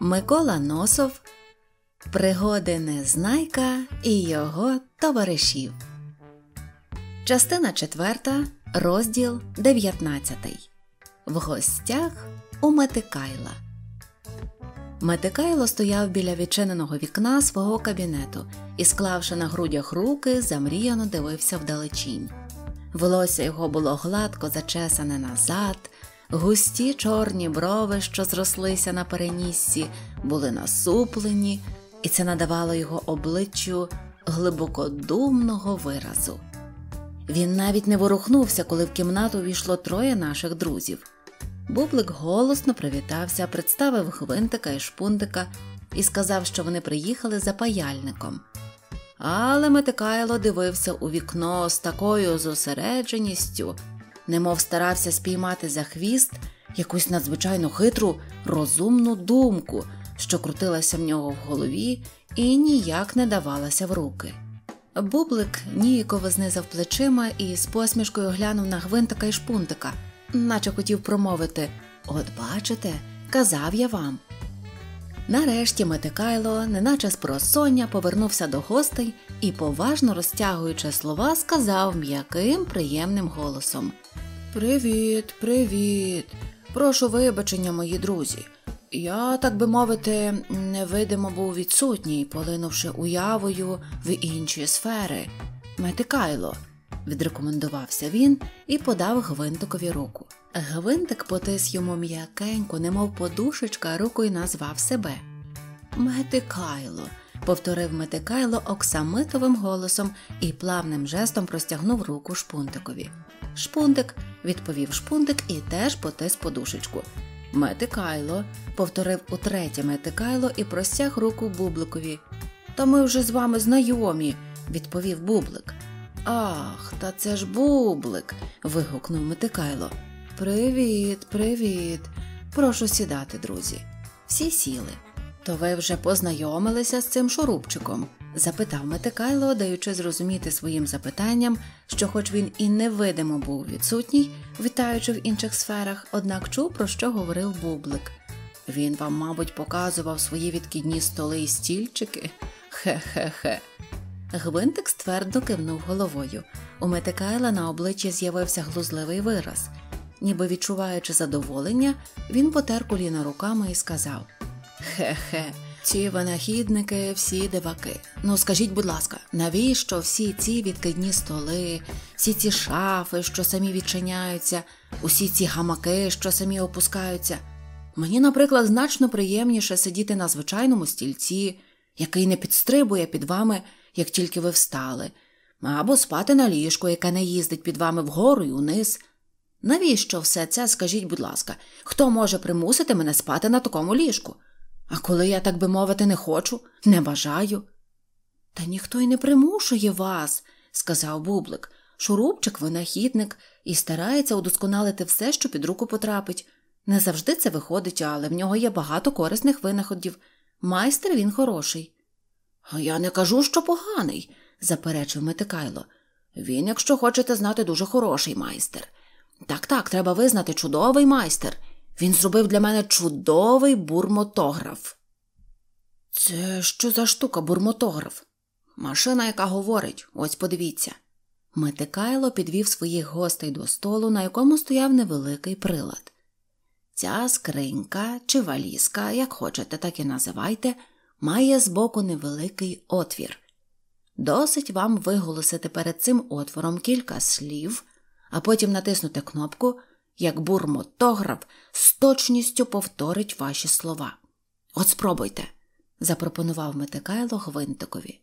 Микола Носов, Пригоди Незнайка і його товаришів. Частина 4, розділ 19. В гостях у Метикайла. Метикайло стояв біля відчиненого вікна свого кабінету і, склавши на грудях руки, замріяно дивився вдалечінь. Волосся його було гладко зачесане назад, густі чорні брови, що зрослися на переніссі, були насуплені, і це надавало його обличчю глибокодумного виразу. Він навіть не ворухнувся, коли в кімнату війшло троє наших друзів. Бублик голосно привітався, представив гвинтика і шпундика і сказав, що вони приїхали за паяльником. Але Метикайло дивився у вікно з такою зосередженістю, немов старався спіймати за хвіст якусь надзвичайно хитру, розумну думку, що крутилася в нього в голові і ніяк не давалася в руки. Бублик ніяково знизав плечима і з посмішкою глянув на гвинтика і шпунтика, наче хотів промовити От бачите, казав я вам. Нарешті Метикайло, неначе з просоння, повернувся до гостей і, поважно розтягуючи слова, сказав м'яким, приємним голосом Привіт, привіт. Прошу вибачення, мої друзі. Я, так би мовити, невидимо був відсутній, полинувши уявою в інші сфери. Метикайло, відрекомендувався він і подав гвинтикові руку. Гвинтик потис йому м'якенько, немов подушечка, рукою назвав себе. Метикайло, повторив Метикайло оксамитовим голосом і плавним жестом простягнув руку шпунтикові. Шпунтик, відповів шпунтик і теж потис подушечку. Метикайло, повторив утретє Метикайло і простяг руку бубликові. Та ми вже з вами знайомі, відповів бублик. Ах, та це ж бублик. вигукнув Метикайло. Привіт, привіт. Прошу сідати, друзі. Всі сіли. То ви вже познайомилися з цим шурупчиком? запитав Метикайло, даючи зрозуміти своїм запитанням, що, хоч він і невидимо був відсутній, вітаючи в інших сферах, однак чув, про що говорив бублик. Він вам, мабуть, показував свої відкидні столи і стільчики? Хе-хе-хе. Гвинтик ствердно кивнув головою. У Метикайла на обличчі з'явився глузливий вираз. Ніби відчуваючи задоволення, він потер коліна руками і сказав Хе-хе, ці винахідники всі диваки. Ну скажіть, будь ласка, навіщо всі ці відкидні столи, всі ці шафи, що самі відчиняються, усі ці гамаки, що самі опускаються? Мені, наприклад, значно приємніше сидіти на звичайному стільці, який не підстрибує під вами, як тільки ви встали, або спати на ліжку, яке не їздить під вами вгору і униз. Навіщо все це, скажіть, будь ласка, хто може примусити мене спати на такому ліжку? А коли я, так би мовити, не хочу, не бажаю. Та ніхто й не примушує вас, сказав бублик. Шурупчик винахідник і старається удосконалити все, що під руку потрапить. Не завжди це виходить, але в нього є багато корисних винаходів. Майстер він хороший. Я не кажу, що поганий, заперечив Метикайло. Він, якщо хочете знати, дуже хороший майстер. Так, так, треба визнати чудовий майстер. Він зробив для мене чудовий бурмотограф. Це що за штука, бурмотограф? Машина, яка говорить, ось подивіться. Метикайло підвів своїх гостей до столу, на якому стояв невеликий прилад. Ця скринька чи валізка, як хочете, так і називайте, має збоку невеликий отвір. Досить вам виголосити перед цим отвором кілька слів, а потім натиснути кнопку, як бурмотограф з точністю повторить ваші слова. От спробуйте, запропонував Метикайло Гвинтикові.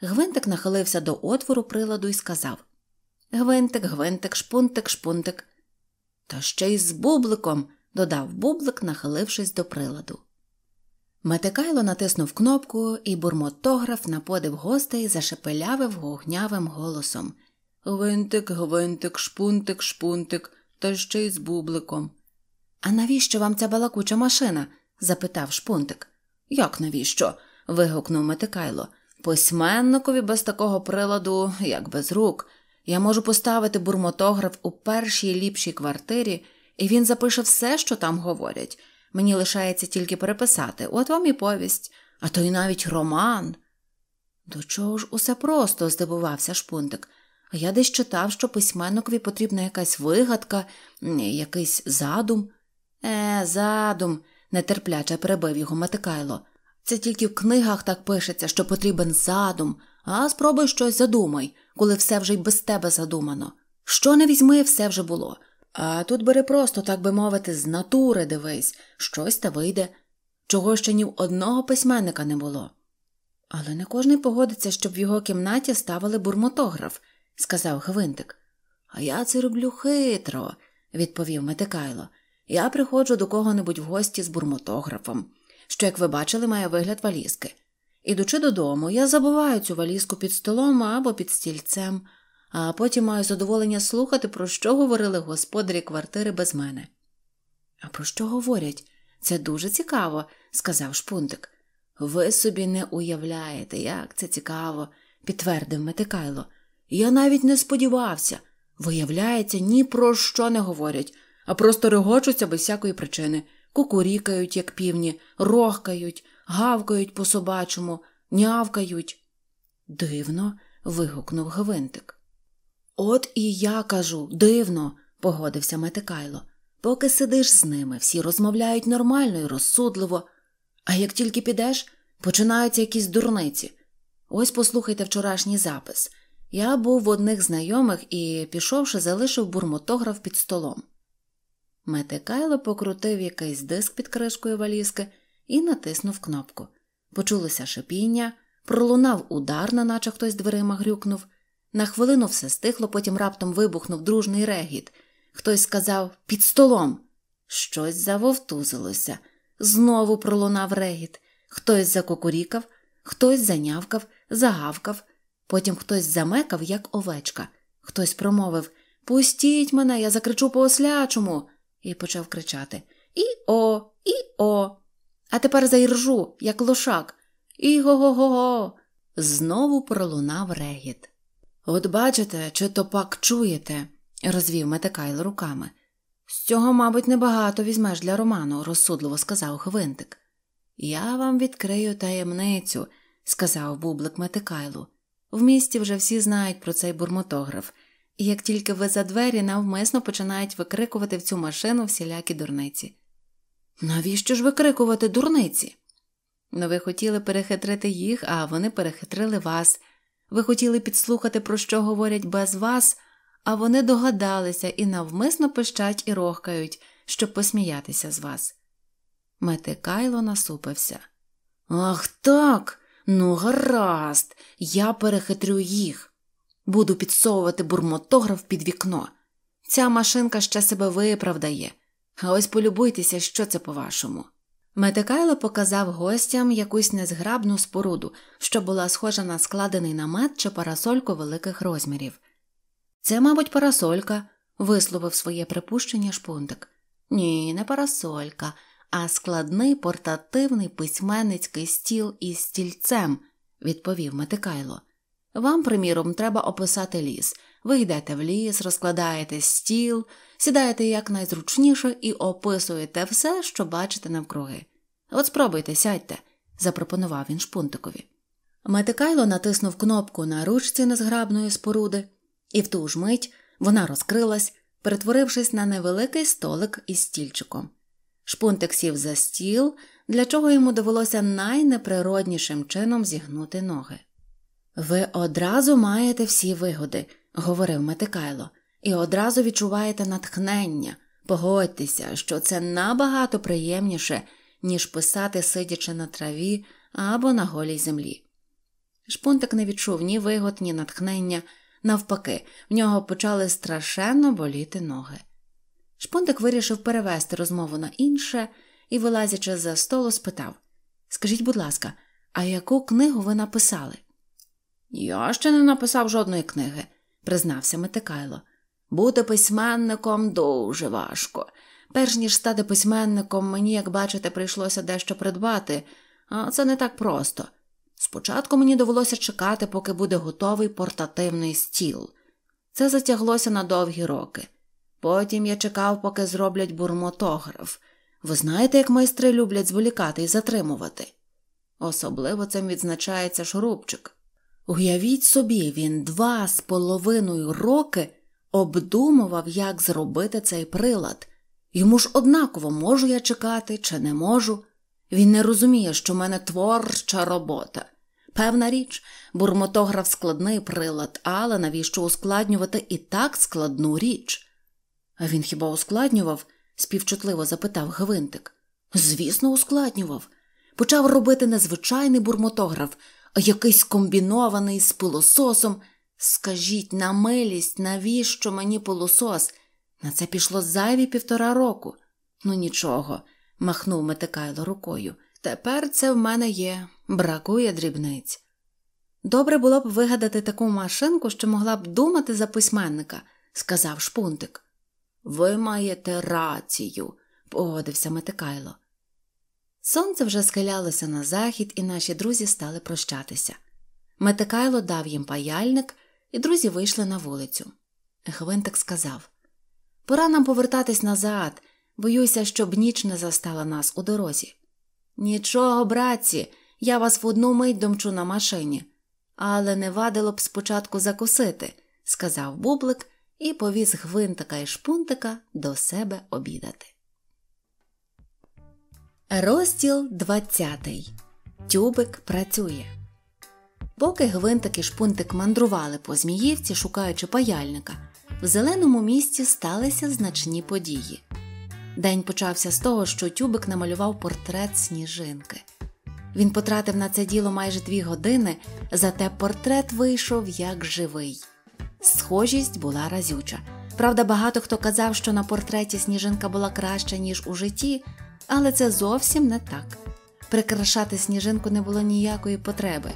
Гвинтик нахилився до отвору приладу і сказав Гвинтик, гвинтик, шпунтик, шпунтик. Та ще й з бубликом, додав бублик, нахилившись до приладу. Метикайло натиснув кнопку, і бурмотограф на подив гостей зашепелявив гугнявим голосом Гвинтик, гвинтик, шпунтик, шпунтик, та ще й з бубликом. А навіщо вам ця балакуча машина? запитав шпунтик. Як навіщо? вигукнув Метикайло. Письменникові без такого приладу, як без рук. Я можу поставити бурмотограф у першій ліпшій квартирі, і він запише все, що там говорять. Мені лишається тільки переписати, от вам і повість, а то й навіть роман. До чого ж усе просто, здивувався шпунтик. А я десь читав, що письменникові потрібна якась вигадка, якийсь задум. Е, задум, нетерпляче перебив його Матикайло. Це тільки в книгах так пишеться, що потрібен задум, а спробуй щось задумай, коли все вже й без тебе задумано. Що не візьми, все вже було. А тут бери просто, так би мовити, з натури дивись, щось та вийде, чого ще ні в одного письменника не було. Але не кожний погодиться, щоб в його кімнаті ставили бурмотограф, сказав Гвинтик. А я це роблю хитро, відповів Метикайло. Я приходжу до кого-небудь в гості з бурмотографом, що, як ви бачили, має вигляд валізки. Ідучи додому, я забуваю цю валізку під столом або під стільцем, а потім маю задоволення слухати, про що говорили господарі квартири без мене. А про що говорять? Це дуже цікаво, сказав шпунтик. Ви собі не уявляєте, як це цікаво, підтвердив Метикайло. Я навіть не сподівався. Виявляється, ні про що не говорять, а просто регочуться без всякої причини, кукурікають, як півні, рохкають, гавкають по собачому, нявкають. Дивно. вигукнув Гвинтик. От і я кажу, дивно, погодився Метикайло. Поки сидиш з ними, всі розмовляють нормально і розсудливо, а як тільки підеш, починаються якісь дурниці. Ось послухайте вчорашній запис. Я був в одних знайомих і, пішовши, залишив бурмотограф під столом. Метикайло покрутив якийсь диск під кришкою валізки і натиснув кнопку. Почулося шипіння, пролунав удар, наче хтось дверима грюкнув. На хвилину все стихло, потім раптом вибухнув дружний регіт. Хтось сказав під столом. Щось завовтузилося. Знову пролунав регіт. Хтось закокурікав, хтось занявкав, загавкав. Потім хтось замекав, як овечка. Хтось промовив Пустіть мене, я закричу по ослячому. і почав кричати І о, і о. А тепер заіржу, як лошак. І го го го го. Знову пролунав регіт. От бачите, чи то пак чуєте, розвів Метикайл руками. З цього, мабуть, небагато візьмеш для роману, розсудливо сказав Гвинтик. Я вам відкрию таємницю, сказав бублик Метикайлу. В місті вже всі знають про цей бурмотограф, і як тільки ви за двері навмисно починають викрикувати в цю машину всілякі дурниці. Навіщо ж викрикувати дурниці? Ну, ви хотіли перехитрити їх, а вони перехитрили вас. Ви хотіли підслухати, про що говорять без вас, а вони догадалися і навмисно пищать і рохкають, щоб посміятися з вас. Метикайло насупився. Ах так. Ну, гаразд, я перехитрю їх. Буду підсовувати бурмотограф під вікно. Ця машинка ще себе виправдає. А ось полюбуйтеся, що це по-вашому. Метикайло показав гостям якусь незграбну споруду, що була схожа на складений намет чи парасольку великих розмірів. Це, мабуть, парасолька, висловив своє припущення шпунтик. Ні, не парасолька, а складний портативний письменницький стіл із стільцем, відповів Метикайло. Вам, приміром, треба описати ліс. Ви йдете в ліс, розкладаєте стіл, сідаєте якнайзручніше і описуєте все, що бачите навкруги. От спробуйте, сядьте, запропонував він шпунтикові. Метикайло натиснув кнопку на ручці незграбної споруди, і в ту ж мить вона розкрилась, перетворившись на невеликий столик із стільчиком. Шпунтик сів за стіл, для чого йому довелося найнеприроднішим чином зігнути ноги. Ви одразу маєте всі вигоди, говорив Метикайло, і одразу відчуваєте натхнення. Погодьтеся, що це набагато приємніше, ніж писати, сидячи на траві або на голій землі. Шпунтик не відчув ні вигод, ні натхнення, навпаки, в нього почали страшенно боліти ноги. Шпунтик вирішив перевести розмову на інше і, вилазячи за столу, спитав Скажіть, будь ласка, а яку книгу ви написали? Я ще не написав жодної книги, признався Метикайло. Бути письменником дуже важко. Перш ніж стати письменником, мені, як бачите, прийшлося дещо придбати, а це не так просто. Спочатку мені довелося чекати, поки буде готовий портативний стіл. Це затяглося на довгі роки. Потім я чекав, поки зроблять бурмотограф. Ви знаєте, як майстри люблять зволікати і затримувати? Особливо цим відзначається шурупчик. Уявіть собі, він два з половиною роки обдумував, як зробити цей прилад. Йому ж однаково можу я чекати чи не можу. Він не розуміє, що в мене творча робота. Певна річ, бурмотограф складний прилад, але навіщо ускладнювати і так складну річ? А він хіба ускладнював? співчутливо запитав Гвинтик. Звісно, ускладнював. Почав робити не звичайний бурмотограф, якийсь комбінований з пилососом. Скажіть на милість, навіщо мені пилосос? На це пішло зайві півтора року. Ну нічого, махнув Метикайло рукою. Тепер це в мене є, бракує дрібниць. Добре було б вигадати таку машинку, що могла б думати за письменника, сказав шпунтик. Ви маєте рацію, погодився Метикайло. Сонце вже схилялося на захід, і наші друзі стали прощатися. Метикайло дав їм паяльник, і друзі вийшли на вулицю. Гвинтик сказав Пора нам повертатись назад, боюся, щоб ніч не застала нас у дорозі. Нічого, братці, я вас в одну мить домчу на машині, але не вадило б спочатку закусити, сказав бублик і повіз гвинтика і шпунтика до себе обідати. Розділ 20. Тюбик працює. Поки гвинтик і шпунтик мандрували по Зміївці, шукаючи паяльника, в зеленому місті сталися значні події. День почався з того, що тюбик намалював портрет сніжинки. Він потратив на це діло майже дві години, зате портрет вийшов як живий. Схожість була разюча. Правда, багато хто казав, що на портреті сніжинка була краща, ніж у житті, але це зовсім не так. Прикрашати сніжинку не було ніякої потреби.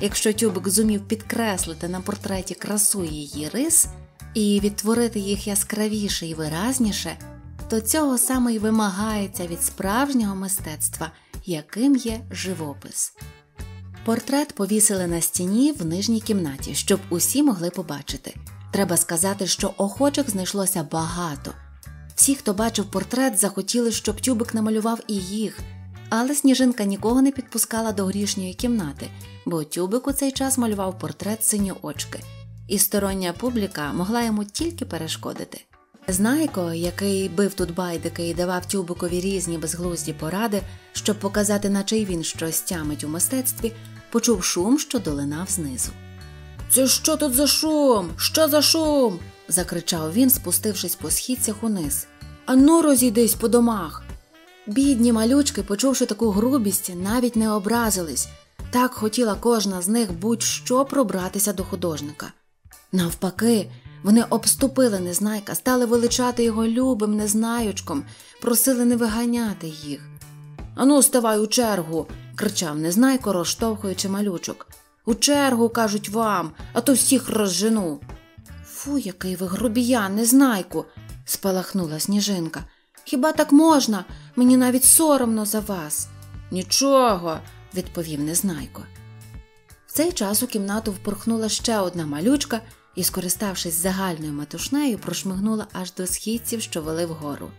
Якщо тюбик зумів підкреслити на портреті красу її рис і відтворити їх яскравіше і виразніше, то цього саме й вимагається від справжнього мистецтва, яким є живопис. Портрет повісили на стіні в нижній кімнаті, щоб усі могли побачити. Треба сказати, що охочих знайшлося багато. Всі, хто бачив портрет, захотіли, щоб тюбик намалював і їх, але сніжинка нікого не підпускала до грішньої кімнати, бо тюбик у цей час малював портрет синьоочки, і стороння публіка могла йому тільки перешкодити. Знайко, який бив тут байдики і давав тюбикові різні безглузді поради, щоб показати, наче й він щось тямить у мистецтві, почув шум, що долинав знизу. Це що тут за шум? Що за шум? Закричав він, спустившись по східцях униз. Ану, розійдись по домах. Бідні малючки, почувши таку грубість, навіть не образились. Так хотіла кожна з них будь-що пробратися до художника. Навпаки, вони обступили незнайка, стали величати його любим незнаючком, просили не виганяти їх. Ану, ставай у чергу, кричав незнайко, розштовхуючи малючок. У чергу, кажуть вам, а то всіх розжену. Фу, який ви грубіян, незнайку, спалахнула сніжинка. Хіба так можна? Мені навіть соромно за вас. Нічого, відповів незнайко. В цей час у кімнату впорхнула ще одна малючка і, скориставшись загальною матушнею, прошмигнула аж до східців, що вели вгору.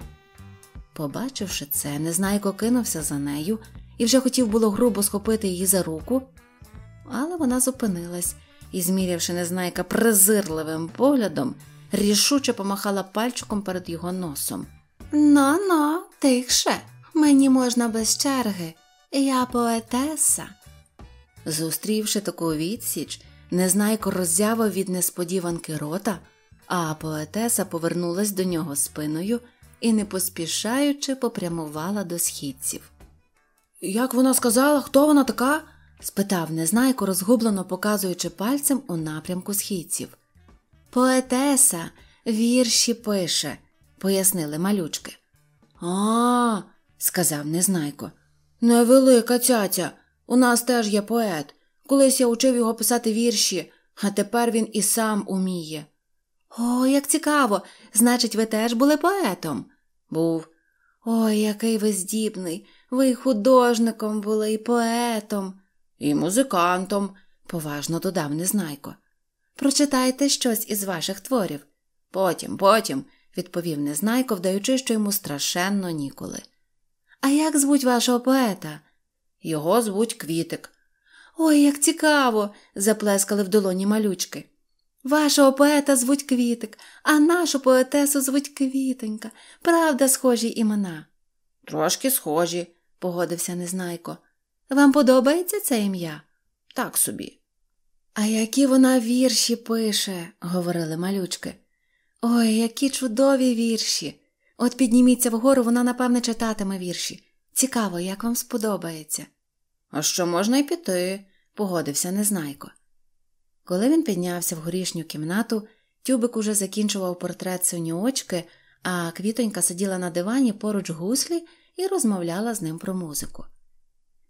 Побачивши це, незнайко кинувся за нею і вже хотів було грубо схопити її за руку, але вона зупинилась і, змірявши незнайка презирливим поглядом, рішуче помахала пальчиком перед його носом. «Но-но, тихше, мені можна без черги, я поетеса. Зустрівши таку відсіч, незнайко роззявив від несподіванки рота, а поетеса повернулась до нього спиною і, не поспішаючи, попрямувала до східців. Як вона сказала, хто вона така? Спитав незнайко, розгублено показуючи пальцем у напрямку східців. Поетеса вірші пише, пояснили малючки. А, сказав незнайко. Невелика цяця. У нас теж є поет. Колись я учив його писати вірші, а тепер він і сам уміє. О, як цікаво. Значить, ви теж були поетом? Був. Ой, який ви здібний. Ви й художником були, і поетом, і музикантом, поважно додав Незнайко. Прочитайте щось із ваших творів. Потім, потім, відповів Незнайко, вдаючи, що йому страшенно ніколи. А як звуть вашого поета? Його звуть Квітик. Ой, як цікаво. заплескали в долоні малючки. Вашого поета звуть Квітик, а нашу поетесу звуть Квітонька. Правда, схожі імена. Трошки схожі, погодився Незнайко. Вам подобається це ім'я? Так собі. А які вона вірші пише, говорили малючки. Ой, які чудові вірші. От підніміться вгору, вона, напевне, читатиме вірші. Цікаво, як вам сподобається. А що можна й піти, погодився Незнайко. Коли він піднявся в горішню кімнату, тюбик уже закінчував портрет синьоочки, а квітонька сиділа на дивані поруч гуслі і розмовляла з ним про музику.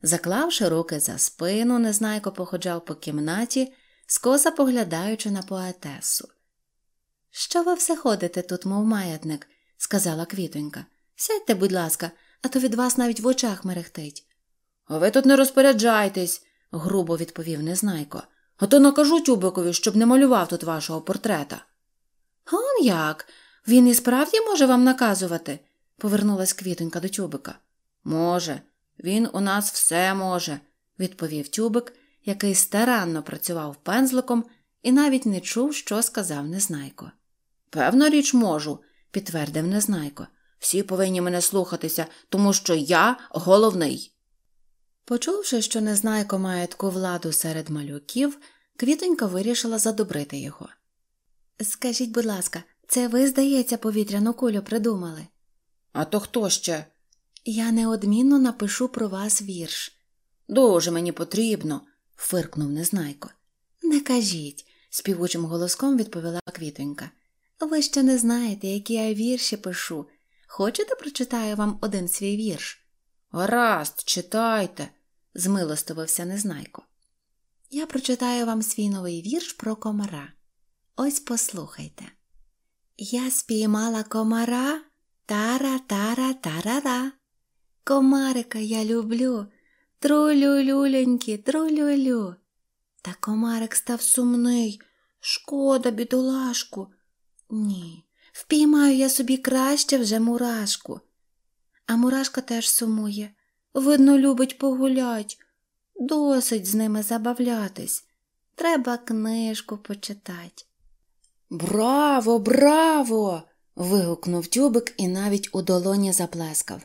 Заклавши руки за спину, незнайко походжав по кімнаті, скоса поглядаючи на поетесу. Що ви все ходите тут, мов маятник, сказала квітонька. Сядьте, будь ласка, а то від вас навіть в очах мерехтить. А ви тут не розпоряджайтесь, грубо відповів Незнайко. А то накажу тюбикові, щоб не малював тут вашого портрета. Он як? Він і справді може вам наказувати? повернулась квітонька до тюбика. Може, він у нас все може, відповів тюбик, який старанно працював пензликом і навіть не чув, що сказав Незнайко. Певна річ можу, підтвердив Незнайко. Всі повинні мене слухатися, тому що я головний. Почувши, що Незнайко має таку владу серед малюків, квітонька вирішила задобрити його. Скажіть, будь ласка, це ви, здається, повітряну кулю придумали? А то хто ще? Я неодмінно напишу про вас вірш. Дуже мені потрібно, фиркнув Незнайко. Не кажіть, співучим голоском відповіла квітонька. Ви ще не знаєте, які я вірші пишу. Хочете, прочитаю вам один свій вірш? Гаразд, читайте, змилостивився Незнайко. Я прочитаю вам свій новий вірш про комара. Ось послухайте. Я спіймала комара тара тара тарара. Комарика я люблю, трулю-люленьки, трулю-лю. Та комарик став сумний. Шкода, бідолашку. Ні, впіймаю я собі краще вже мурашку. А мурашка теж сумує. Видно, любить погулять. Досить з ними забавлятись. Треба книжку почитать. Браво, браво! вигукнув тюбик і навіть у долоні заплескав.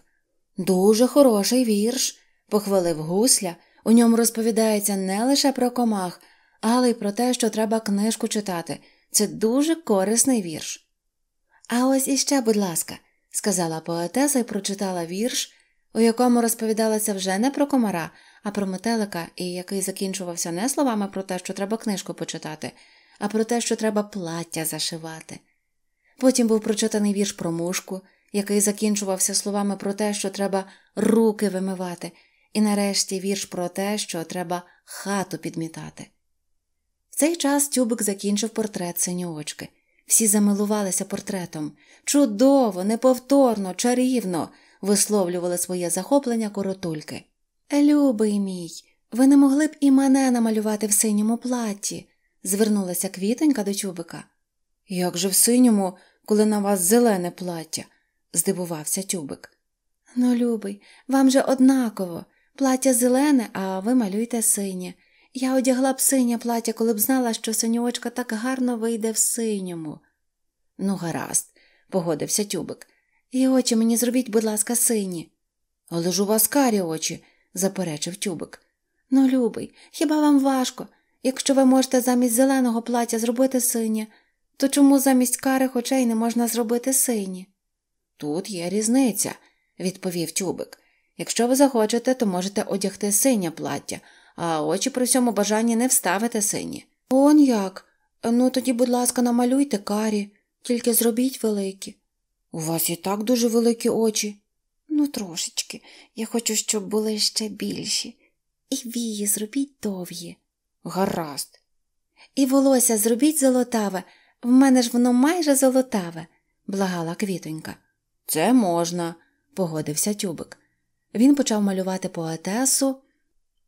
Дуже хороший вірш, похвалив гусля. У ньому розповідається не лише про комах, але й про те, що треба книжку читати. Це дуже корисний вірш. А ось іще, будь ласка, сказала поетеса і прочитала вірш, у якому розповідалося вже не про комара, а про метелика, і який закінчувався не словами про те, що треба книжку почитати, а про те, що треба плаття зашивати. Потім був прочитаний вірш про мушку, який закінчувався словами про те, що треба руки вимивати, і нарешті вірш про те, що треба хату підмітати. В цей час тюбик закінчив портрет синьоочки. Всі замилувалися портретом. Чудово, неповторно, чарівно висловлювали своє захоплення коротульки. Любий мій, ви не могли б і мене намалювати в синьому платі, звернулася квітонька до тюбика. Як же в синьому, коли на вас зелене плаття? Здивувався тюбик. Ну, любий, вам же однаково. Плаття зелене, а ви малюйте синє. Я одягла б синє плаття, коли б знала, що синьочка так гарно вийде в синьому. Ну, гаразд, погодився тюбик. І очі мені зробіть, будь ласка, сині. Але ж у вас карі очі, заперечив тюбик. Ну, любий, хіба вам важко? Якщо ви можете замість зеленого плаття зробити синє, то чому замість карих очей не можна зробити сині? Тут є різниця, відповів тюбик. Якщо ви захочете, то можете одягти синє плаття, а очі при всьому бажанні не вставити сині. Он як? Ну тоді, будь ласка, намалюйте карі, тільки зробіть великі. У вас і так дуже великі очі. Ну, трошечки. Я хочу, щоб були ще більші. І вії зробіть довгі. Гаразд. І волосся зробіть золотаве. В мене ж воно майже золотаве, благала квітонька. Це можна, погодився тюбик. Він почав малювати поетесу,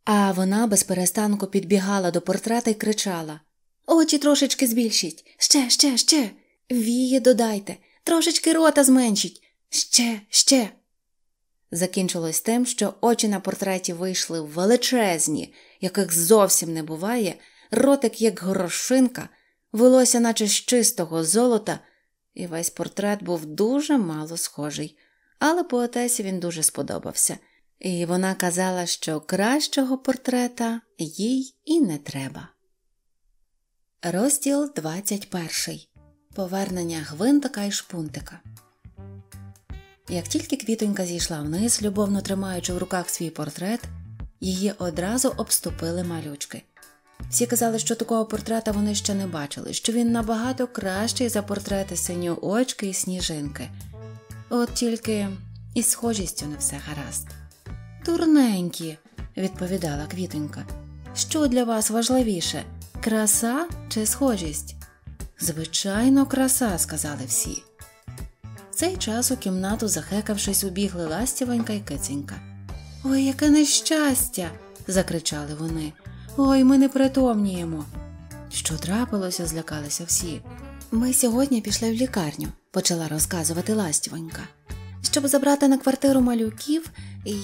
а вона без перестанку підбігала до портрета і кричала Очі трошечки збільшіть. Ще, ще, ще. Вії додайте, трошечки рота зменшіть. Ще, ще. Закінчилось тим, що очі на портреті вийшли величезні, яких зовсім не буває, ротик, як горошинка, волосся, наче з чистого золота, і весь портрет був дуже мало схожий, але поетесі він дуже сподобався, і вона казала, що кращого портрета їй і не треба. Розділ 21. Повернення гвинтика і шпунтика. Як тільки квітонька зійшла вниз, любовно тримаючи в руках свій портрет, її одразу обступили малючки. Всі казали, що такого портрета вони ще не бачили, що він набагато кращий за портрети синьоочки і сніжинки. От тільки із схожістю не все гаразд. Дурненькі, відповідала квітонька. Що для вас важливіше краса чи схожість? Звичайно, краса, сказали всі. В цей час у кімнату, захекавшись, убігли ластівонька і киценька. Ой, яке нещастя. закричали вони. Ой, ми не притомніємо. Що трапилося, злякалися всі. Ми сьогодні пішли в лікарню, почала розказувати ластівонька, щоб забрати на квартиру малюків,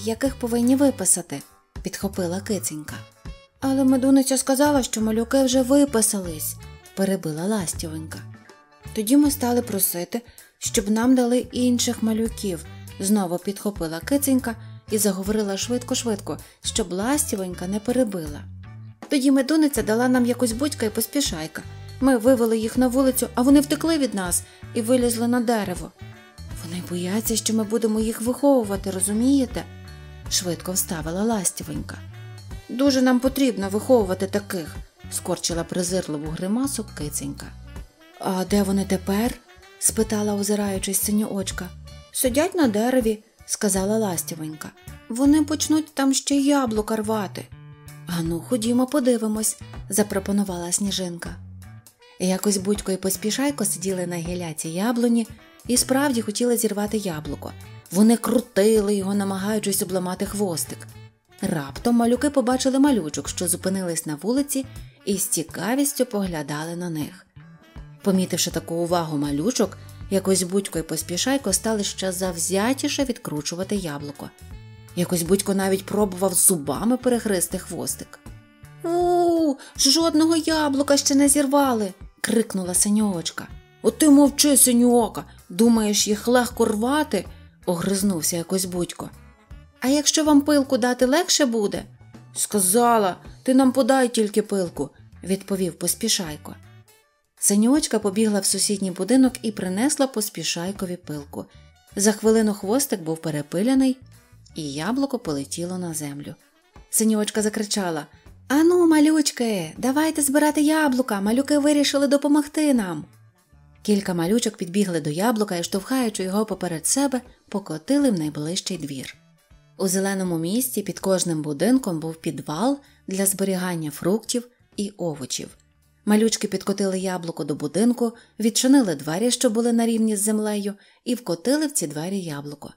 яких повинні виписати, підхопила киценька. Але медуниця сказала, що малюки вже виписались, перебила ластівонька. Тоді ми стали просити, щоб нам дали інших малюків, знову підхопила киценька і заговорила швидко-швидко, щоб ластівонька не перебила. Тоді медуниця дала нам якусь будька і поспішайка. Ми вивели їх на вулицю, а вони втекли від нас і вилізли на дерево. Вони бояться, що ми будемо їх виховувати, розумієте? швидко вставила ластівонька. Дуже нам потрібно виховувати таких, скорчила презирливу гримасу киценька. А де вони тепер? спитала, озираючись синьоочка. Сидять на дереві, сказала ластівонька. Вони почнуть там ще яблука рвати. Ану, ходімо, подивимось, запропонувала сніжинка. Якось будько і поспішайко сиділи на гіляці яблуні і справді хотіли зірвати яблуко. Вони крутили його, намагаючись обламати хвостик. Раптом малюки побачили малючок, що зупинились на вулиці, і з цікавістю поглядали на них. Помітивши таку увагу малючок, якось будько і поспішайко стали ще завзятіше відкручувати яблуко. Якось будько навіть пробував зубами перехристи хвостик. У, жодного яблука ще не зірвали. крикнула синьоочка. От ти мовчи, синьоока, думаєш, їх легко рвати? огризнувся якось будько. А якщо вам пилку дати легше буде? Сказала, ти нам подай тільки пилку, відповів поспішайко. Синьочка побігла в сусідній будинок і принесла поспішайкові пилку. За хвилину хвостик був перепиляний, і яблуко полетіло на землю. Синьочка закричала Ану, малючки, давайте збирати яблука, малюки вирішили допомогти нам. Кілька малючок підбігли до яблука і, штовхаючи його поперед себе, покотили в найближчий двір. У зеленому місті під кожним будинком був підвал для зберігання фруктів і овочів. Малючки підкотили яблуко до будинку, відчинили двері, що були на рівні з землею, і вкотили в ці двері яблуко.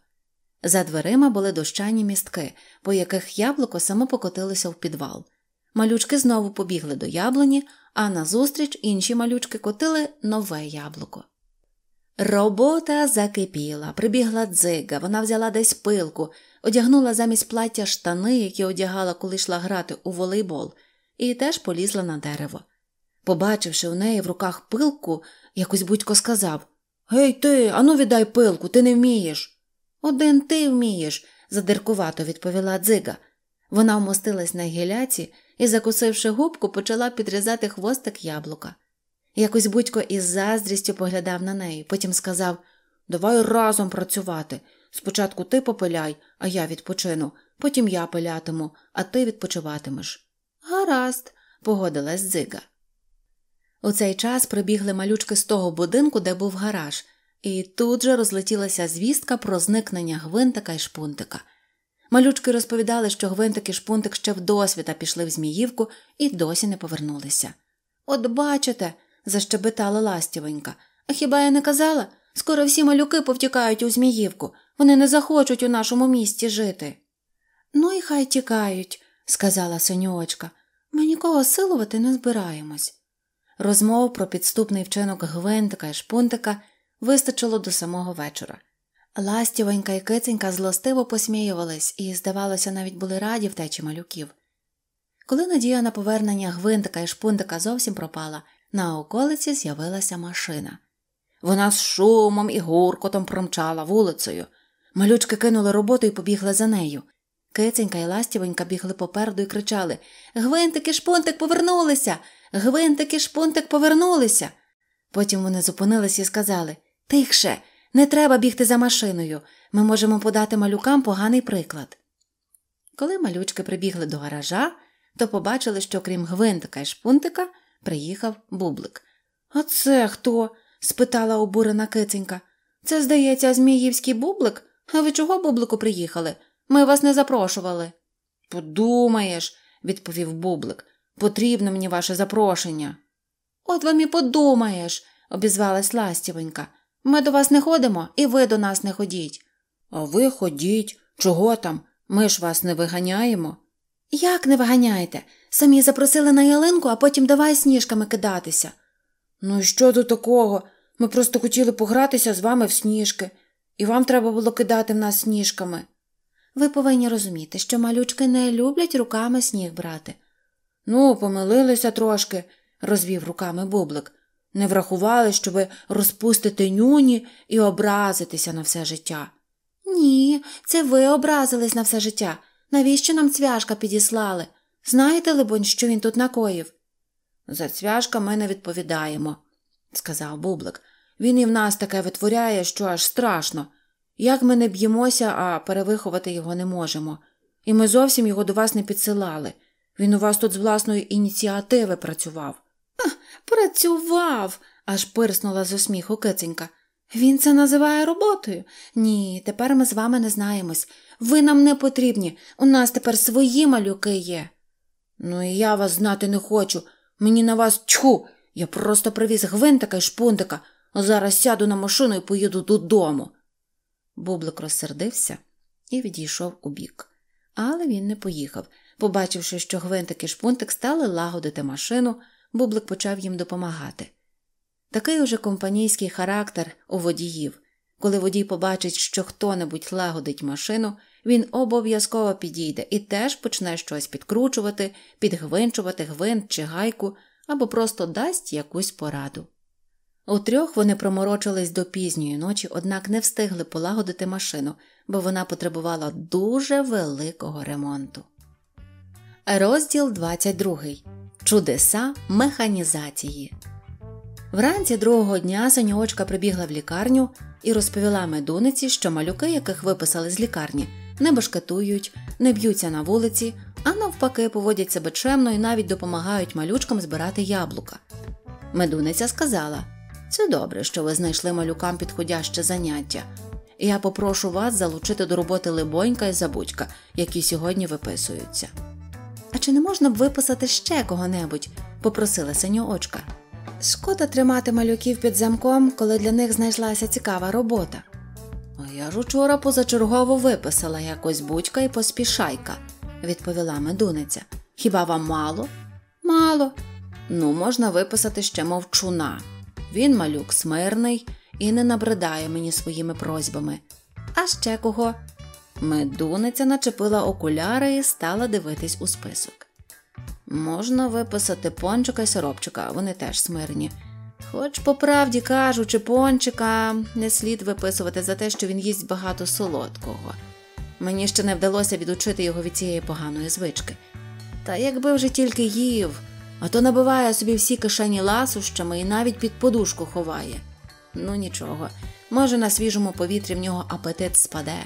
За дверима були дощані містки, по яких яблуко само покотилося в підвал. Малючки знову побігли до яблуні, а назустріч інші малючки котили нове яблуко. Робота закипіла, прибігла дзига, вона взяла десь пилку, одягнула замість плаття штани, які одягала, коли йшла грати у волейбол, і теж полізла на дерево. Побачивши у неї в руках пилку, якось будько сказав Гей ти, ану віддай пилку, ти не вмієш. Один ти вмієш, задиркувато відповіла дзига. Вона вмостилась на гіляці і, закусивши губку, почала підрізати хвостик яблука. Якось будько із заздрістю поглядав на неї, потім сказав Давай разом працювати. Спочатку ти попиляй, а я відпочину, потім я пилятиму, а ти відпочиватимеш. Гаразд, погодилась дзига. У цей час прибігли малючки з того будинку, де був гараж, і тут же розлетілася звістка про зникнення гвинтика і шпунтика. Малючки розповідали, що гвинтик і шпунтик ще вдосвіта пішли в Зміївку і досі не повернулися. От бачите, защебетала ластівенька. А хіба я не казала? Скоро всі малюки повтікають у Зміївку, вони не захочуть у нашому місті жити. Ну і хай тікають, сказала синьочка. Ми нікого силувати не збираємось. Розмов про підступний вчинок гвинтика і шпунтика вистачило до самого вечора. Ластівонька і киценька злостиво посміювались і, здавалося, навіть були раді втечі малюків. Коли надія на повернення гвинтика і шпунтика зовсім пропала, на околиці з'явилася машина. Вона з шумом і гуркотом промчала вулицею. Малючки кинули роботу і побігли за нею. Киценька і ластівонька бігли попереду і кричали Гвинтик і шпунтик повернулися. Гвинтик і шпунтик повернулися. Потім вони зупинились і сказали Тихше, не треба бігти за машиною. Ми можемо подати малюкам поганий приклад. Коли малючки прибігли до гаража, то побачили, що крім гвинтика і шпунтика приїхав бублик. А це хто? спитала обурена киценька. Це, здається, Зміївський бублик? А ви чого бублику приїхали? Ми вас не запрошували. Подумаєш, відповів бублик. Потрібно мені ваше запрошення. От вам і подумаєш, обізвалась ластівенька. Ми до вас не ходимо, і ви до нас не ходіть. А ви ходіть. Чого там? Ми ж вас не виганяємо. Як не виганяєте? Самі запросили на ялинку, а потім давай сніжками кидатися. Ну і що тут такого? Ми просто хотіли погратися з вами в сніжки, і вам треба було кидати в нас сніжками. Ви повинні розуміти, що малючки не люблять руками сніг брати. Ну, помилилися трошки, розвів руками бублик. Не врахували, що ви розпустите нюні і образитеся на все життя. Ні, це ви образились на все життя. Навіщо нам цвяшка підіслали? Знаєте, либонь, що він тут накоїв? За цвяшка ми не відповідаємо, сказав бублик. Він і в нас таке витворяє, що аж страшно. Як ми не б'ємося, а перевиховати його не можемо. І ми зовсім його до вас не підсилали. Він у вас тут з власної ініціативи працював. Працював, аж пирснула з усміху киценька. Він це називає роботою. Ні, тепер ми з вами не знаємось. Ви нам не потрібні. У нас тепер свої малюки є. Ну і я вас знати не хочу. Мені на вас тьху. Я просто привіз гвинтика і шпунтика, а зараз сяду на машину і поїду додому. Бублик розсердився і відійшов у бік. Але він не поїхав. Побачивши, що гвинтик і шпунтик стали лагодити машину, бублик почав їм допомагати. Такий уже компанійський характер у водіїв. Коли водій побачить, що хто небудь лагодить машину, він обов'язково підійде і теж почне щось підкручувати, підгвинчувати гвинт чи гайку або просто дасть якусь пораду. Утрьох вони проморочились до пізньої ночі, однак не встигли полагодити машину, бо вона потребувала дуже великого ремонту. Розділ 22. Чудеса механізації. Вранці другого дня Саньочка прибігла в лікарню і розповіла медуниці, що малюки, яких виписали з лікарні, не башкетують, не б'ються на вулиці, а навпаки, поводять себе чемно і навіть допомагають малючкам збирати яблука. Медуниця сказала це добре, що ви знайшли малюкам підходяще заняття. Я попрошу вас залучити до роботи Либонька і Забудька, які сьогодні виписуються. А чи не можна б виписати ще кого-небудь? попросила синьоочка. Шкода тримати малюків під замком, коли для них знайшлася цікава робота. Я ж учора позачергово виписала якось будька і поспішайка, відповіла медуниця. Хіба вам мало? Мало. Ну, можна виписати ще мовчуна. Він малюк смирний і не набридає мені своїми просьбами. А ще кого? Медуниця начепила окуляри і стала дивитись у список. Можна виписати пончика і сиропчика, вони теж смирні. Хоч, по правді кажучи, пончика не слід виписувати за те, що він їсть багато солодкого. Мені ще не вдалося відучити його від цієї поганої звички. Та якби вже тільки їв, а то набиває собі всі кишені ласощами і навіть під подушку ховає. Ну нічого, може, на свіжому повітрі в нього апетит спаде.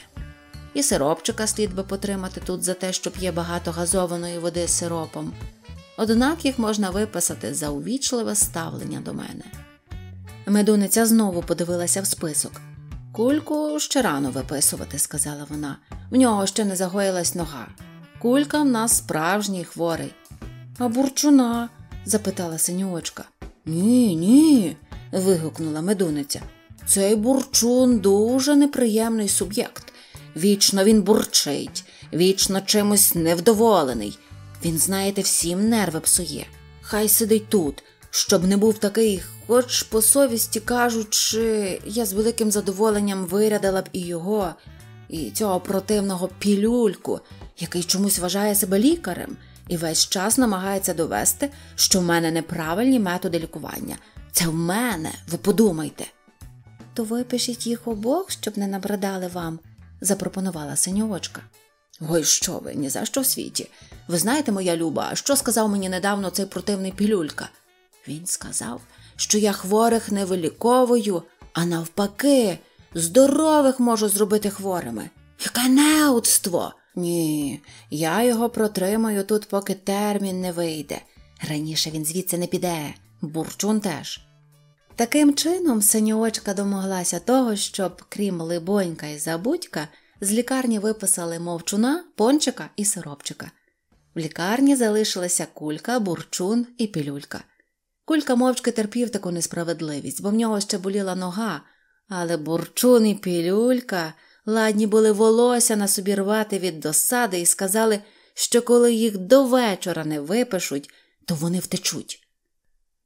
І сиропчика слід би потримати тут за те, що п'є багато газованої води з сиропом. Однак їх можна виписати за увічливе ставлення до мене. Медуниця знову подивилася в список. Кульку ще рано виписувати, сказала вона. В нього ще не загоїлась нога. Кулька в нас справжній хворий. А бурчуна? запитала синьочка. Ні, ні. вигукнула медуниця. Цей бурчун дуже неприємний суб'єкт. Вічно він бурчить, вічно чимось невдоволений. Він, знаєте, всім нерви псує. Хай сидить тут, щоб не був такий, хоч по совісті кажучи, я з великим задоволенням вирядила б і його, і цього противного пілюльку, який чомусь вважає себе лікарем і весь час намагається довести, що в мене неправильні методи лікування. Це в мене, ви подумайте. То випишіть їх обох, щоб не набридали вам, запропонувала синьовочка. Ой, що ви, ні за що в світі. Ви знаєте, моя люба, що сказав мені недавно цей противний пілюлька? Він сказав, що я хворих не виліковую, а навпаки, здорових можу зробити хворими. Яке неудство! Ні, я його протримаю тут, поки термін не вийде. Раніше він звідси не піде, бурчун теж. Таким чином, синьочка домоглася того, щоб, крім либонька і забудька, з лікарні виписали мовчуна, пончика і сиропчика. В лікарні залишилися кулька, бурчун і пілюлька. Кулька мовчки терпів таку несправедливість, бо в нього ще боліла нога, але бурчун і пілюлька ладні були волосся на собі рвати від досади і сказали, що коли їх до вечора не випишуть, то вони втечуть.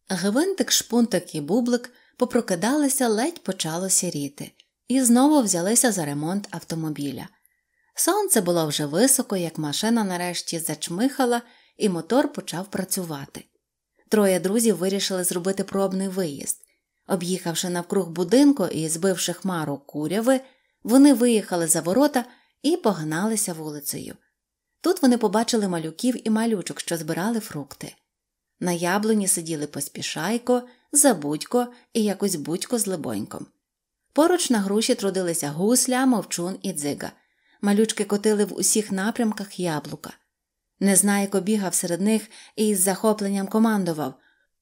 Гвинтик, шпунтик і бублик попрокидалися, ледь почало сіріти, і знову взялися за ремонт автомобіля. Сонце було вже високо, як машина нарешті зачмихала, і мотор почав працювати. Троє друзів вирішили зробити пробний виїзд. Об'їхавши навкруг будинку і збивши хмару куряви, вони виїхали за ворота і погналися вулицею. Тут вони побачили малюків і малючок, що збирали фрукти. На яблуні сиділи поспішайко, забудько і якось будько з либоньком. Поруч на груші трудилися гусля, мовчун і дзига. Малючки котили в усіх напрямках яблука. Незнайко бігав серед них і із захопленням командував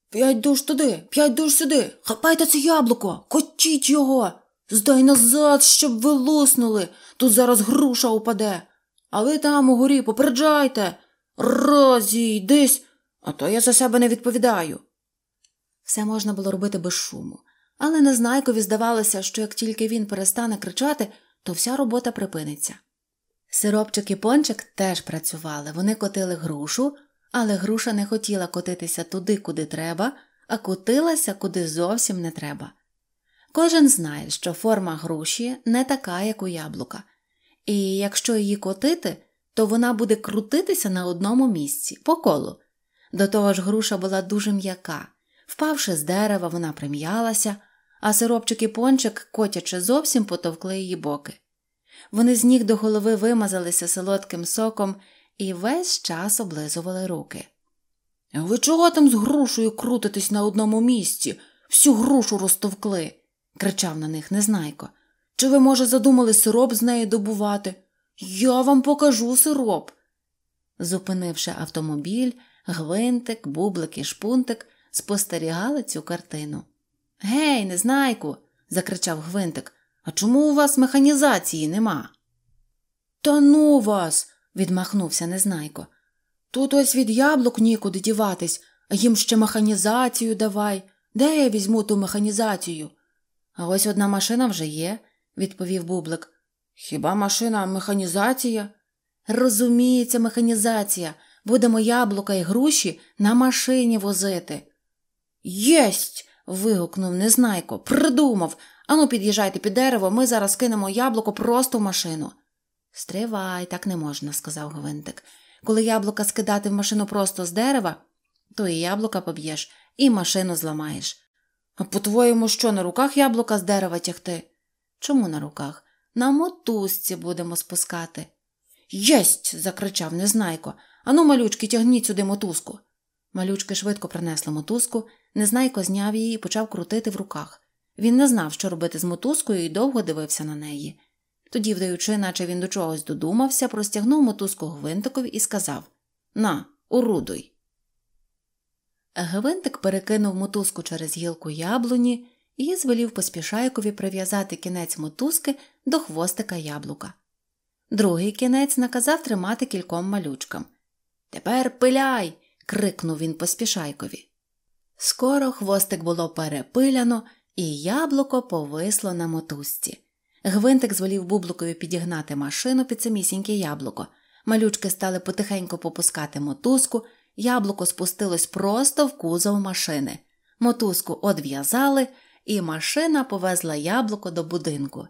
П'ять душ туди, п'ять душ сюди. Хапайте це яблуко, котіть його. Здай назад, щоб ви луснули. Тут зараз груша упаде. А ви там угорі попереджайте. Розійдись, а то я за себе не відповідаю. Все можна було робити без шуму, але Незнайкові здавалося, що як тільки він перестане кричати, то вся робота припиниться. Сиропчик і пончик теж працювали, вони котили грушу, але груша не хотіла котитися туди, куди треба, а котилася куди зовсім не треба. Кожен знає, що форма груші не така, як у яблука, і якщо її котити, то вона буде крутитися на одному місці по колу. До того ж, груша була дуже м'яка. Впавши з дерева, вона прим'ялася, а сиропчик і пончик, котячи зовсім потовкли її боки. Вони з ніг до голови вимазалися солодким соком і весь час облизували руки. Ви чого там з грушею крутитесь на одному місці? Всю грушу розтовкли, кричав на них Незнайко. Чи ви, може, задумали сироп з неї добувати? Я вам покажу сироп. Зупинивши автомобіль, гвинтик, бублик і шпунтик спостерігали цю картину. Гей, незнайку. закричав Гвинтик. А чому у вас механізації нема? Та ну вас. відмахнувся Незнайко. Тут ось від яблук нікуди діватись, а їм ще механізацію давай. Де я візьму ту механізацію? А ось одна машина вже є, відповів Бублик. Хіба машина механізація? Розуміється, механізація. Будемо яблука і груші на машині возити. Єсть. вигукнув Незнайко. Придумав. Ану, під'їжджайте під дерево, ми зараз кинемо яблуко просто в машину. Стривай, так не можна, сказав Гвинтик. Коли яблука скидати в машину просто з дерева, то і яблука поб'єш, і машину зламаєш. А по-твоєму, що на руках яблука з дерева тягти? Чому на руках? На мотузці будемо спускати. Єсть. закричав Незнайко. Ану, малючки, тягніть сюди мотузку. Малючки швидко принесли мотузку, Незнайко зняв її і почав крутити в руках. Він не знав, що робити з мотузкою, і довго дивився на неї. Тоді, вдаючи, наче він до чогось додумався, простягнув мотузку гвинтикові і сказав На, урудуй. Гвинтик перекинув мотузку через гілку яблуні і звелів поспішайкові прив'язати кінець мотузки до хвостика яблука. Другий кінець наказав тримати кільком малючкам. Тепер пиляй. крикнув він поспішайкові. Скоро хвостик було перепиляно, і яблуко повисло на мотузці. Гвинтик звелів бублукові підігнати машину під самісіньке яблуко. Малючки стали потихеньку попускати мотузку, яблуко спустилось просто в кузов машини, мотузку одв'язали, і машина повезла яблуко до будинку.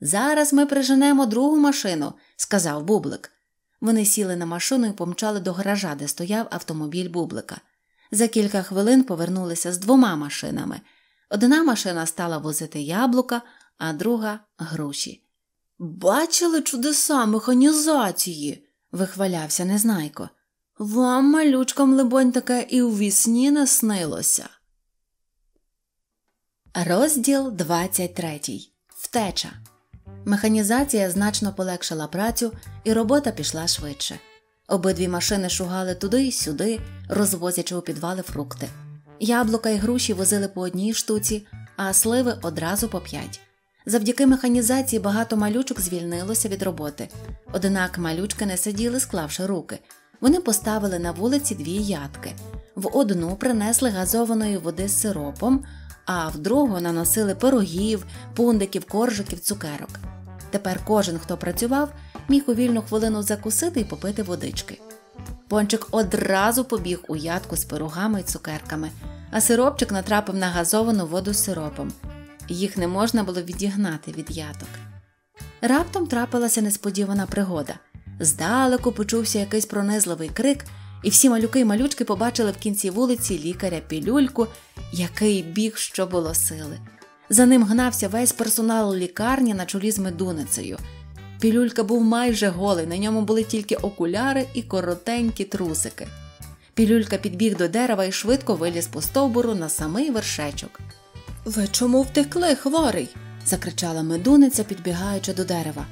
Зараз ми приженемо другу машину, сказав Бублик. Вони сіли на машину і помчали до гаража, де стояв автомобіль Бублика. За кілька хвилин повернулися з двома машинами. Одна машина стала возити яблука, а друга груші. Бачили чудеса механізації, вихвалявся Незнайко. Вам, малючкам, либонь, таке і у вісні не снилося. Розділ 23. Втеча. Механізація значно полегшила працю, і робота пішла швидше. Обидві машини шугали туди й сюди, розвозячи у підвали фрукти. Яблука і груші возили по одній штуці, а сливи одразу по п'ять. Завдяки механізації багато малючок звільнилося від роботи. Однак малючки не сиділи, склавши руки. Вони поставили на вулиці дві ядки. В одну принесли газованої води з сиропом, а в другу наносили пирогів, пундиків, коржиків, цукерок. Тепер кожен, хто працював, міг у вільну хвилину закусити і попити водички. Пончик одразу побіг у ядку з пирогами і цукерками, а сиропчик натрапив на газовану воду з сиропом. Їх не можна було відігнати від ядок. Раптом трапилася несподівана пригода. Здалеку почувся якийсь пронизливий крик, і всі малюки й малючки побачили в кінці вулиці лікаря пілюльку, який біг, що було сили. За ним гнався весь персонал лікарні на чолі з медуницею. Пілюлька був майже голий, на ньому були тільки окуляри і коротенькі трусики. Пілюлька підбіг до дерева і швидко виліз по стовбуру на самий вершечок. Ви чому втекли, хворий? закричала медуниця, підбігаючи до дерева.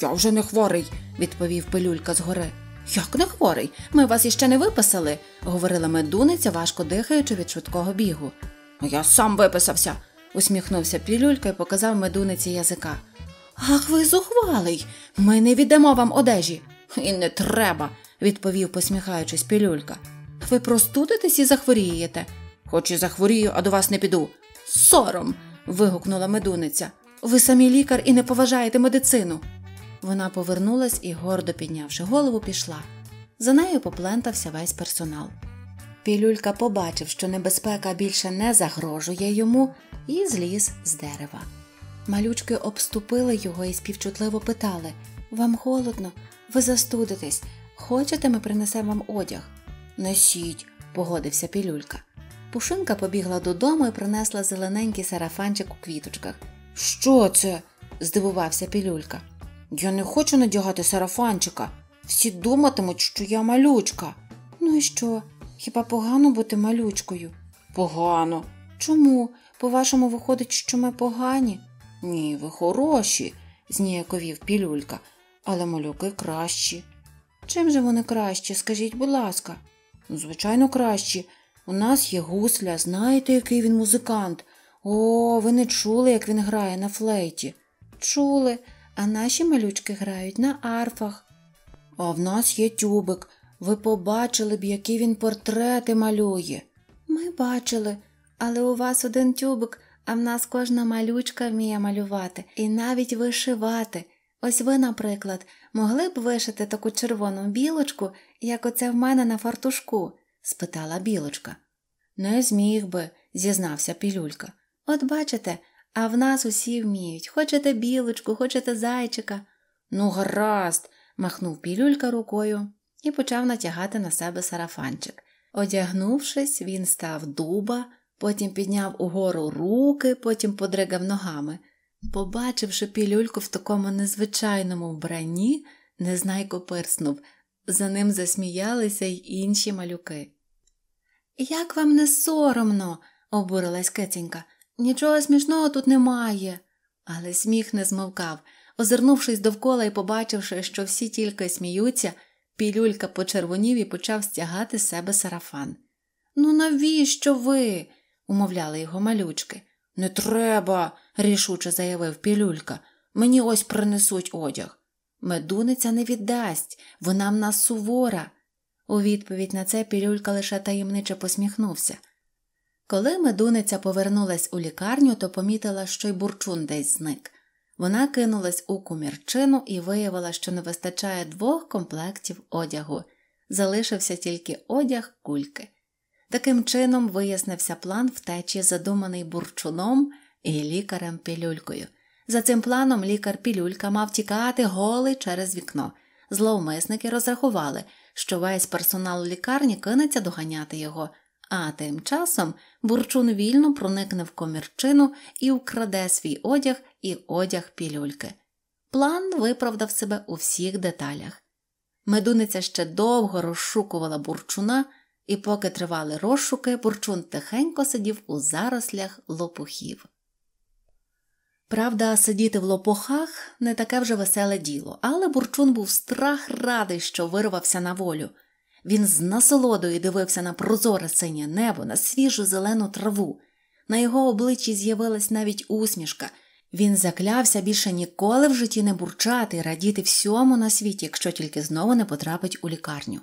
Я вже не хворий, відповів пилюлька згори. Як не хворий? Ми вас іще не виписали, говорила медуниця, важко дихаючи від швидкого бігу. Я сам виписався, усміхнувся пілюлька і показав медуниці язика. Ах, ви зухвалий. Ми не віддамо вам одежі. І не треба, відповів, посміхаючись, пілюлька. Ви простудитесь і захворієте. Хоч і захворію, а до вас не піду. Сором. вигукнула медуниця. Ви самі лікар і не поважаєте медицину. Вона повернулась і, гордо піднявши голову, пішла. За нею поплентався весь персонал. Пілюлька побачив, що небезпека більше не загрожує йому, і зліз з дерева. Малючки обступили його і співчутливо питали Вам холодно, ви застудитесь. Хочете, ми принесемо вам одяг? Несіть, погодився пілюлька. Пушинка побігла додому і принесла зелененький сарафанчик у квіточках. Що це? здивувався пілюлька. Я не хочу надягати сарафанчика. Всі думатимуть, що я малючка. Ну і що? Хіба погано бути малючкою? Погано. Чому? По-вашому, виходить, що ми погані? Ні, ви хороші, зніяковів пілюлька, але малюки кращі. Чим же вони кращі, скажіть, будь ласка? Ну, звичайно, кращі. У нас є гусля, знаєте, який він музикант. О, ви не чули, як він грає на флейті? Чули, а наші малючки грають на арфах. А в нас є тюбик. Ви побачили б, які він портрети малює. Ми бачили, але у вас один тюбик, а в нас кожна малючка вміє малювати і навіть вишивати. Ось ви, наприклад, могли б вишити таку червону білочку, як оце в мене на фартушку? спитала білочка. Не зміг би, зізнався пілюлька. От бачите, а в нас усі вміють. Хочете білочку, хочете зайчика. Ну, гаразд, махнув пілюлька рукою і почав натягати на себе сарафанчик. Одягнувшись, він став дуба, потім підняв угору руки, потім подригав ногами. Побачивши пілюльку в такому незвичайному вбранні, незнайко пирснув. За ним засміялися й інші малюки. Як вам не соромно, обурилась киценька. Нічого смішного тут немає. Але сміх не змовкав. Озирнувшись довкола і побачивши, що всі тільки сміються, пілюлька почервонів і почав стягати з себе сарафан. Ну, навіщо ви? умовляли його малючки. Не треба, рішуче заявив пілюлька. Мені ось принесуть одяг. Медуниця не віддасть, вона в нас сувора. У відповідь на це пілюлька лише таємниче посміхнувся. Коли медуниця повернулась у лікарню, то помітила, що й бурчун десь зник. Вона кинулась у кумірчину і виявила, що не вистачає двох комплектів одягу. Залишився тільки одяг кульки. Таким чином вияснився план втечі, задуманий бурчуном і лікарем пілюлькою. За цим планом лікар пілюлька мав тікати голий через вікно. Зловмисники розрахували, що весь персонал лікарні кинеться доганяти його, а тим часом бурчун вільно проникне в комірчину і вкраде свій одяг і одяг пілюльки. План виправдав себе у всіх деталях. Медуниця ще довго розшукувала бурчуна, і, поки тривали розшуки, бурчун тихенько сидів у зарослях лопухів. Правда, сидіти в лопухах не таке вже веселе діло, але бурчун був страх радий, що вирвався на волю. Він з насолодою дивився на прозоре синє небо, на свіжу зелену траву. На його обличчі з'явилась навіть усмішка. Він заклявся більше ніколи в житті не бурчати радіти всьому на світі, якщо тільки знову не потрапить у лікарню.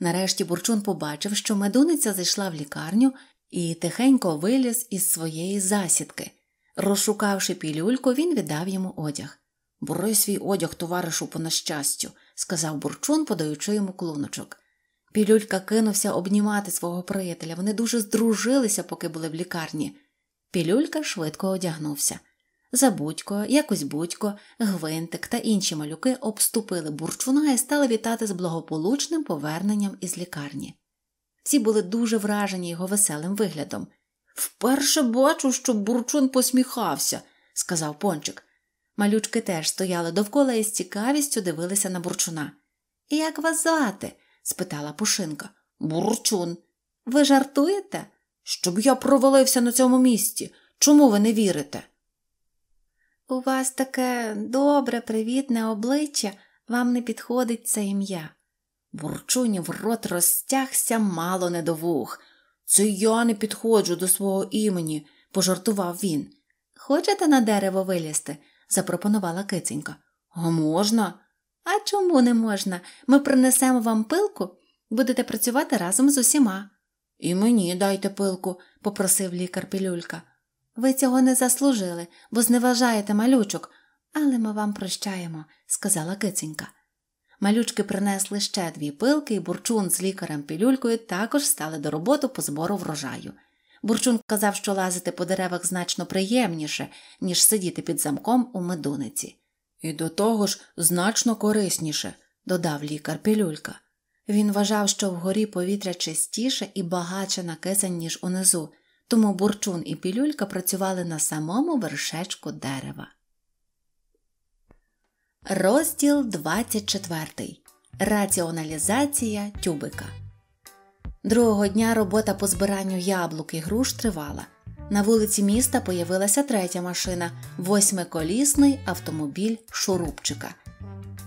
Нарешті бурчун побачив, що медуниця зайшла в лікарню і тихенько виліз із своєї засідки. Розшукавши пілюльку, він віддав йому одяг. Бери свій одяг, товаришу, по нещастю, сказав бурчун, подаючи йому клуночок. Пілюлька кинувся обнімати свого приятеля. Вони дуже здружилися, поки були в лікарні. Пілюлька швидко одягнувся. Забудько, якось будько, гвинтик та інші малюки обступили бурчуна і стали вітати з благополучним поверненням із лікарні. Всі були дуже вражені його веселим виглядом. Вперше бачу, щоб бурчун посміхався, сказав пончик. Малючки теж стояли довкола і з цікавістю дивилися на бурчуна. Як вас звати? Спитала Пушинка. Бурчун. Ви жартуєте? Щоб я провалився на цьому місці. Чому ви не вірите? У вас таке добре, привітне обличчя, вам не підходить це ім'я. Бурчунів рот розтягся мало не до вух. Це я не підходжу до свого імені, пожартував він. Хочете на дерево вилізти? запропонувала киценька. А можна? А чому не можна? Ми принесемо вам пилку, будете працювати разом з усіма. І мені дайте пилку, попросив лікар пілюлька. Ви цього не заслужили, бо зневажаєте малючок, але ми вам прощаємо, сказала киценька. Малючки принесли ще дві пилки, і бурчун з лікарем пілюлькою також стали до роботи по збору врожаю. Бурчун казав, що лазити по деревах значно приємніше, ніж сидіти під замком у медуниці. І до того ж значно корисніше, додав лікар пілюлька. Він вважав, що вгорі повітря чистіше і багатше на кисень, ніж унизу, тому бурчун і пілюлька працювали на самому вершечку дерева. Розділ 24. Раціоналізація тюбика. Другого дня робота по збиранню яблук і груш тривала. На вулиці міста появилася третя машина восьмиколісний автомобіль шурупчика.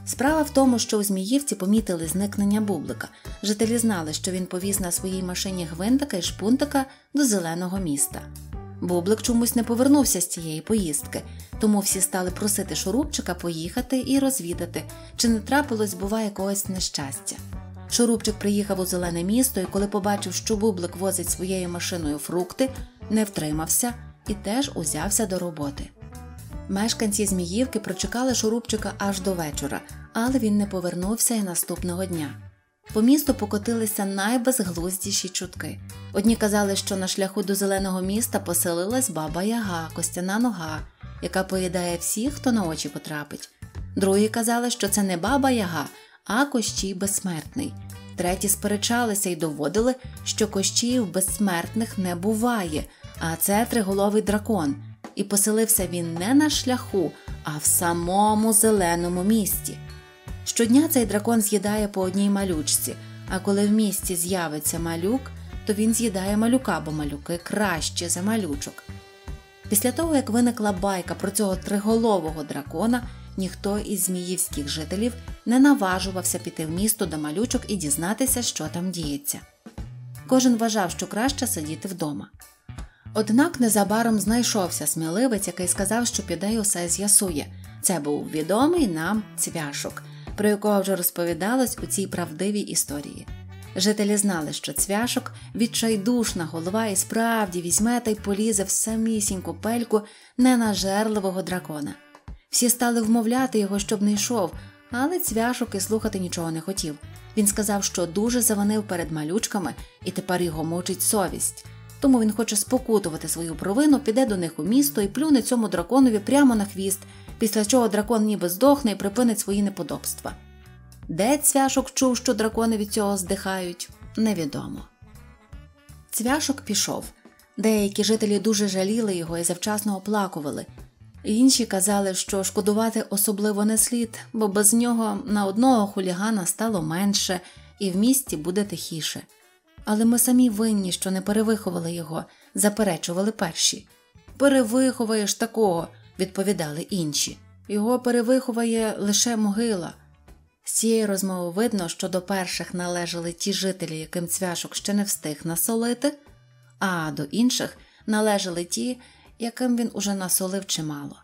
Справа в тому, що у Зміївці помітили зникнення бублика. Жителі знали, що він повіз на своїй машині гвинтика і шпунтика до зеленого міста. Бублик чомусь не повернувся з цієї поїздки, тому всі стали просити шурупчика поїхати і розвідати, чи не трапилось, бува, якогось нещастя. Шурупчик приїхав у зелене місто і, коли побачив, що бублик возить своєю машиною фрукти, не втримався і теж узявся до роботи. Мешканці Зміївки прочекали шурупчика аж до вечора, але він не повернувся і наступного дня. По місту покотилися найбезглуздіші чутки. Одні казали, що на шляху до зеленого міста поселилась баба Яга, костяна нога, яка поїдає всіх, хто на очі потрапить. Другі казали, що це не баба Яга, а Кощій безсмертний. Треті сперечалися і доводили, що Кощіїв безсмертних не буває, а це триголовий дракон. І поселився він не на шляху, а в самому зеленому місті. Щодня цей дракон з'їдає по одній малючці, а коли в місті з'явиться малюк, то він з'їдає малюка, бо малюки краще за малючок. Після того, як виникла байка про цього триголового дракона, ніхто із зміївських жителів не наважувався піти в місто до малючок і дізнатися, що там діється. Кожен вважав, що краще сидіти вдома. Однак незабаром знайшовся сміливець, який сказав, що піде й усе з'ясує. Це був відомий нам цвяшок, про якого вже розповідалось у цій правдивій історії. Жителі знали, що цвяшок відчайдушна голова і справді візьме та й полізе в самісіньку пельку ненажерливого дракона. Всі стали вмовляти його, щоб не йшов, але цвяшок і слухати нічого не хотів. Він сказав, що дуже завинив перед малючками і тепер його мучить совість. Тому він хоче спокутувати свою провину, піде до них у місто і плюне цьому драконові прямо на хвіст, після чого дракон ніби здохне і припинить свої неподобства. Де цвяшок чув, що дракони від цього здихають, невідомо. Цвяшок пішов. Деякі жителі дуже жаліли його і завчасно оплакували. Інші казали, що шкодувати особливо не слід, бо без нього на одного хулігана стало менше і в місті буде тихіше. Але ми самі винні, що не перевиховали його, заперечували перші. Перевиховаєш такого, відповідали інші. Його перевиховає лише могила. З цієї розмови видно, що до перших належали ті жителі, яким цвяшок ще не встиг насолити, а до інших належали ті, яким він уже насолив чимало.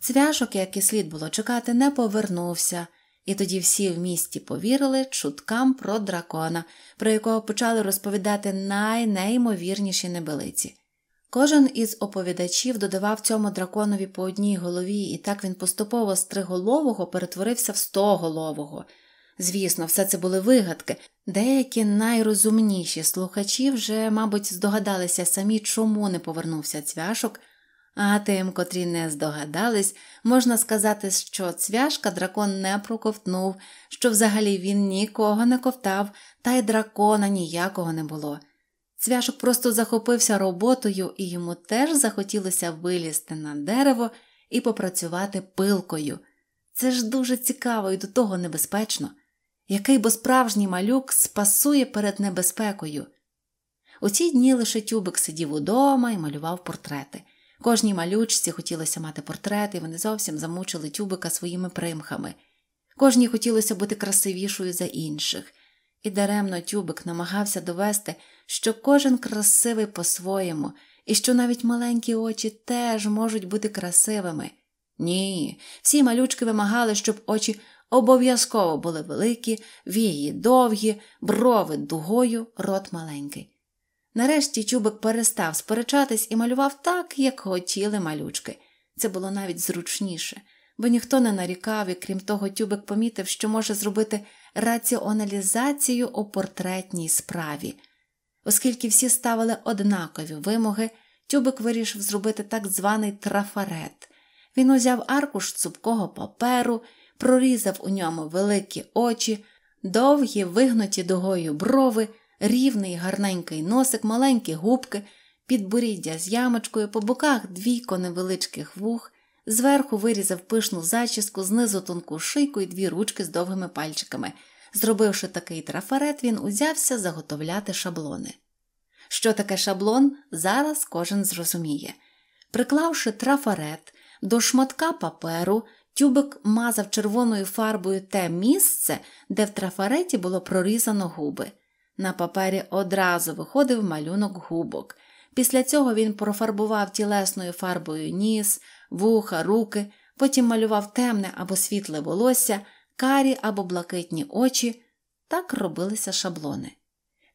Цвяшок, як і слід було чекати, не повернувся, і тоді всі в місті повірили чуткам про дракона, про якого почали розповідати найнеймовірніші небелиці. Кожен із оповідачів додавав цьому драконові по одній голові, і так він поступово з триголового перетворився в стоголового. Звісно, все це були вигадки. Деякі найрозумніші слухачі вже, мабуть, здогадалися самі, чому не повернувся цвяшок, а тим, котрі не здогадались, можна сказати, що цвяшка дракон не проковтнув, що взагалі він нікого не ковтав, та й дракона ніякого не було. Цвяшок просто захопився роботою, і йому теж захотілося вилізти на дерево і попрацювати пилкою. Це ж дуже цікаво і до того небезпечно. Який бо справжній малюк спасує перед небезпекою. У ці дні лише тюбик сидів удома і малював портрети. Кожній малючці хотілося мати портрети, і вони зовсім замучили тюбика своїми примхами. Кожній хотілося бути красивішою за інших, і даремно тюбик намагався довести, що кожен красивий по-своєму, і що навіть маленькі очі теж можуть бути красивими. Ні, всі малючки вимагали, щоб очі обов'язково були великі, вії довгі, брови дугою, рот маленький. Нарешті чубик перестав сперечатись і малював так, як хотіли малючки. Це було навіть зручніше, бо ніхто не нарікав, і крім того, тюбик помітив, що може зробити раціоналізацію у портретній справі. Оскільки всі ставили однакові вимоги, тюбик вирішив зробити так званий трафарет. Він узяв аркуш цупкого паперу, прорізав у ньому великі очі, довгі, вигнуті дугою брови рівний гарненький носик, маленькі губки, підборіддя з ямочкою, по боках двійко невеличких вух, зверху вирізав пишну зачіску, знизу тонку шийку і дві ручки з довгими пальчиками. Зробивши такий трафарет, він узявся заготовляти шаблони. Що таке шаблон, зараз кожен зрозуміє. Приклавши трафарет до шматка паперу, тюбик мазав червоною фарбою те місце, де в трафареті було прорізано губи. На папері одразу виходив малюнок губок. Після цього він профарбував тілесною фарбою ніс, вуха, руки, потім малював темне або світле волосся, карі або блакитні очі. Так робилися шаблони.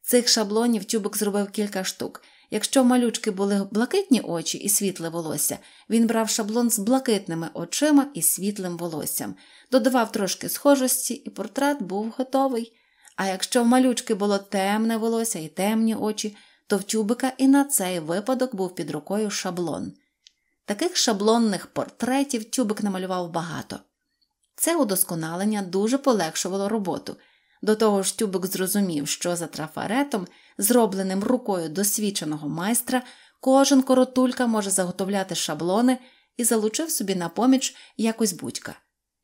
Цих шаблонів тюбик зробив кілька штук. Якщо малючки були блакитні очі і світле волосся, він брав шаблон з блакитними очима і світлим волоссям, додавав трошки схожості, і портрет був готовий. А якщо в малючки було темне волосся і темні очі, то в тюбика і на цей випадок був під рукою шаблон. Таких шаблонних портретів тюбик намалював багато. Це удосконалення дуже полегшувало роботу. До того ж, тюбик зрозумів, що за трафаретом, зробленим рукою досвідченого майстра, кожен коротулька може заготовляти шаблони і залучив собі на поміч якось будька.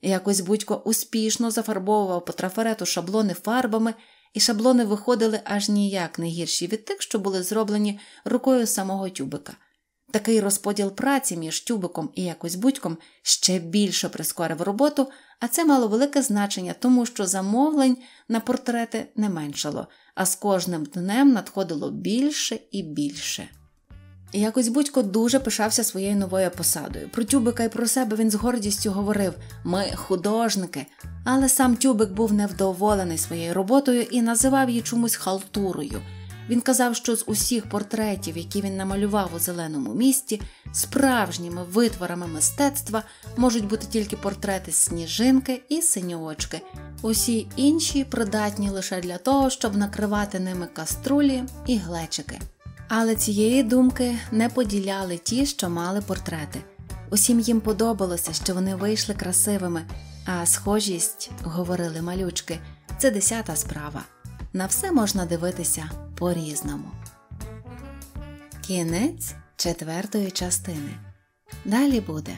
Якось Будько успішно зафарбовував по трафарету шаблони фарбами, і шаблони виходили аж ніяк не гірші від тих, що були зроблені рукою самого тюбика. Такий розподіл праці між тюбиком і якось будьком ще більше прискорив роботу, а це мало велике значення, тому що замовлень на портрети не меншало, а з кожним днем надходило більше і більше. Якось Будько дуже пишався своєю новою посадою. Про Тюбика і про себе він з гордістю говорив ми художники. Але сам Тюбик був невдоволений своєю роботою і називав її чомусь халтурою. Він казав, що з усіх портретів, які він намалював у зеленому місті, справжніми витворами мистецтва можуть бути тільки портрети сніжинки і синьоочки. Усі інші придатні лише для того, щоб накривати ними каструлі і глечики. Але цієї думки не поділяли ті, що мали портрети. Усім їм подобалося, що вони вийшли красивими, а схожість, говорили малючки, це десята справа. На все можна дивитися по-різному. Кінець четвертої частини. Далі буде.